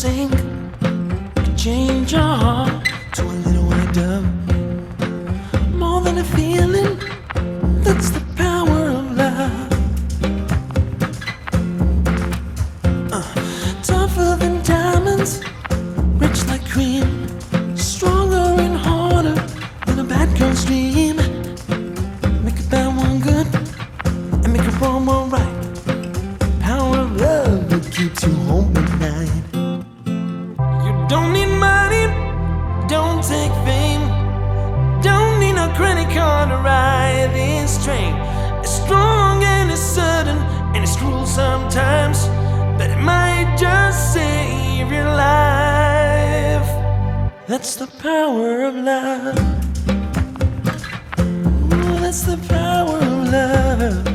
Same. Don't need money, don't take fame, don't need no credit card to ride this train. It's strong and it's sudden and it's cruel sometimes, but it might just save your life. That's the power of love. Ooh, that's the power of love.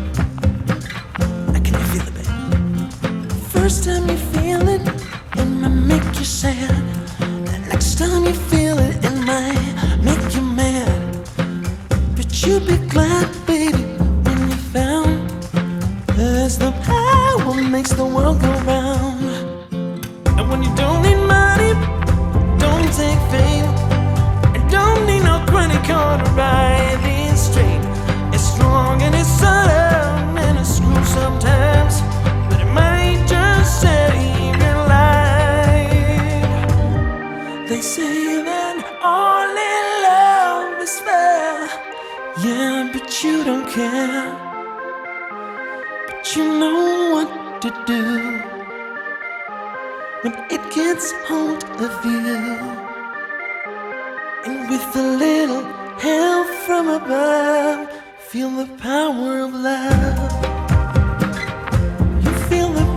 I can feel it, baby? First time you feel it, it might make you sad. Next time you feel it, it might make you mad. But you'd be glad, baby, when you found there's the power makes the world go round. And when you don't can, but you don't care. But you know what to do when it gets hold of you. And with a little help from above, feel the power of love. You feel the